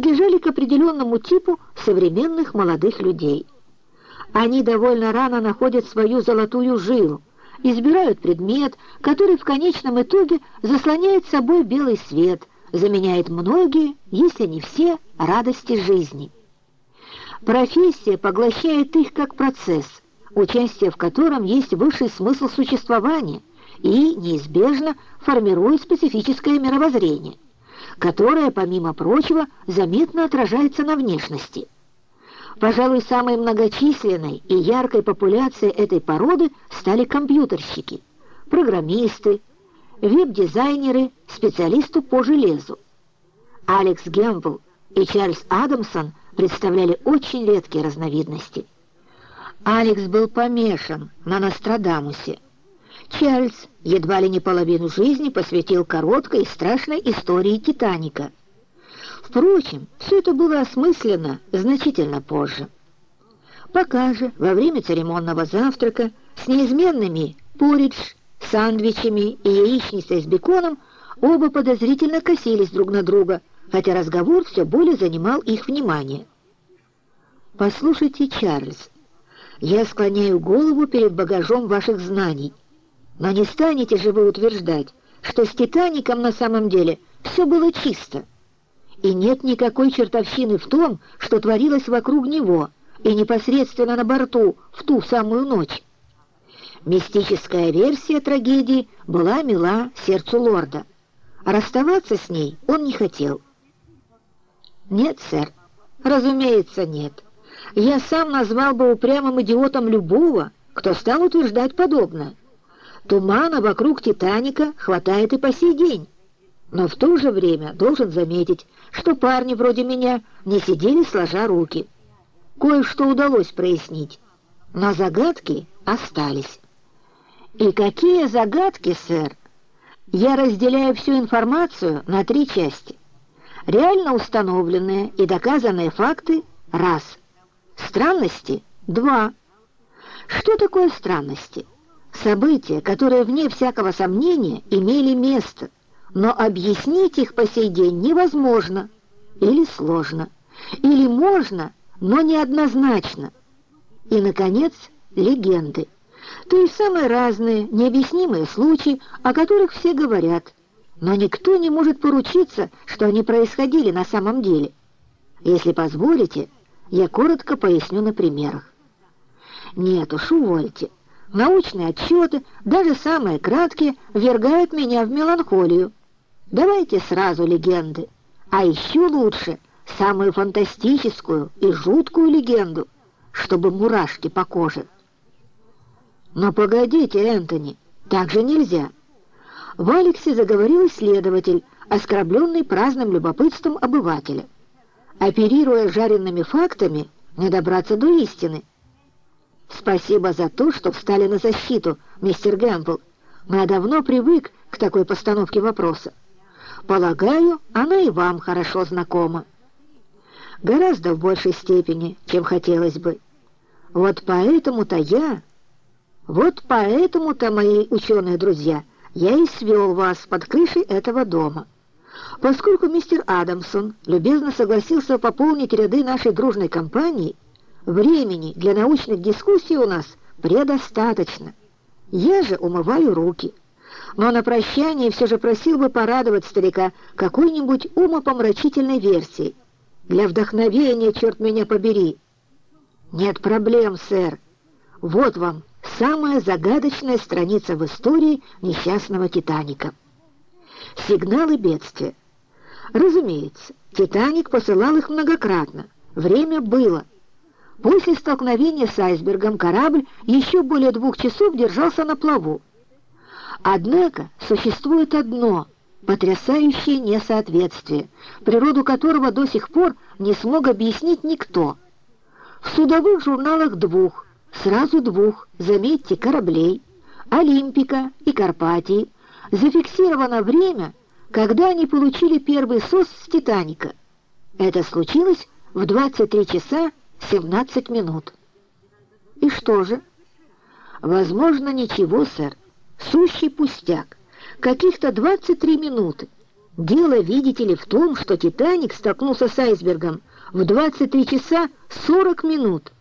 принадлежали к определенному типу современных молодых людей. Они довольно рано находят свою золотую жилу, избирают предмет, который в конечном итоге заслоняет собой белый свет, заменяет многие, если не все, радости жизни. Профессия поглощает их как процесс, участие в котором есть высший смысл существования и, неизбежно, формирует специфическое мировоззрение, которое, помимо прочего, заметно отражается на внешности. Пожалуй, самой многочисленной и яркой популяцией этой породы стали компьютерщики, программисты, веб-дизайнеры, специалисты по железу. Алекс Гэмбл и Чарльз Адамсон представляли очень редкие разновидности. Алекс был помешан на Нострадамусе. Чарльз едва ли не половину жизни посвятил короткой и страшной истории Титаника. Впрочем, все это было осмысленно значительно позже. Пока же, во время церемонного завтрака, с неизменными поридж, сандвичами и яичницей с беконом, оба подозрительно косились друг на друга, хотя разговор все более занимал их внимание. «Послушайте, Чарльз, я склоняю голову перед багажом ваших знаний, но не станете же вы утверждать, что с «Титаником» на самом деле все было чисто, и нет никакой чертовщины в том, что творилось вокруг него и непосредственно на борту в ту самую ночь». Мистическая версия трагедии была мила сердцу лорда. Расставаться с ней он не хотел. «Нет, сэр, разумеется, нет. Я сам назвал бы упрямым идиотом любого, кто стал утверждать подобное. Тумана вокруг «Титаника» хватает и по сей день. Но в то же время должен заметить, что парни вроде меня не сидели сложа руки. Кое-что удалось прояснить, но загадки остались. И какие загадки, сэр? Я разделяю всю информацию на три части. Реально установленные и доказанные факты – раз. Странности – два. Что такое странности? События, которые, вне всякого сомнения, имели место, но объяснить их по сей день невозможно или сложно, или можно, но неоднозначно. И, наконец, легенды. То есть самые разные, необъяснимые случаи, о которых все говорят, но никто не может поручиться, что они происходили на самом деле. Если позволите, я коротко поясню на примерах. Нет уж, увольте. Научные отчеты, даже самые краткие, ввергают меня в меланхолию. Давайте сразу легенды. А еще лучше самую фантастическую и жуткую легенду, чтобы мурашки по коже. Но погодите, Энтони, так же нельзя. В Алексе заговорил исследователь, оскорбленный праздным любопытством обывателя. Оперируя жареными фактами, не добраться до истины. Спасибо за то, что встали на защиту, мистер Гэмпл. Я давно привык к такой постановке вопроса. Полагаю, она и вам хорошо знакома. Гораздо в большей степени, чем хотелось бы. Вот поэтому-то я... Вот поэтому-то, мои ученые друзья, я и свел вас под крышей этого дома. Поскольку мистер Адамсон любезно согласился пополнить ряды нашей дружной компании, времени для научных дискуссий у нас предостаточно. Я же умываю руки. Но на прощание все же просил бы порадовать старика какой-нибудь умопомрачительной версией. Для вдохновения, черт меня побери. Нет проблем, сэр. Вот вам самая загадочная страница в истории несчастного «Титаника». Сигналы бедствия. Разумеется, «Титаник» посылал их многократно. Время было. После столкновения с айсбергом корабль еще более двух часов держался на плаву. Однако существует одно потрясающее несоответствие, природу которого до сих пор не смог объяснить никто. В судовых журналах двух сразу двух, заметьте, кораблей, Олимпика и Карпатии, зафиксировано время, когда они получили первый СОС с «Титаника». Это случилось в 23 часа 17 минут. И что же? Возможно, ничего, сэр. Сущий пустяк. Каких-то 23 минуты. Дело, видите ли, в том, что «Титаник» столкнулся с айсбергом в 23 часа 40 минут.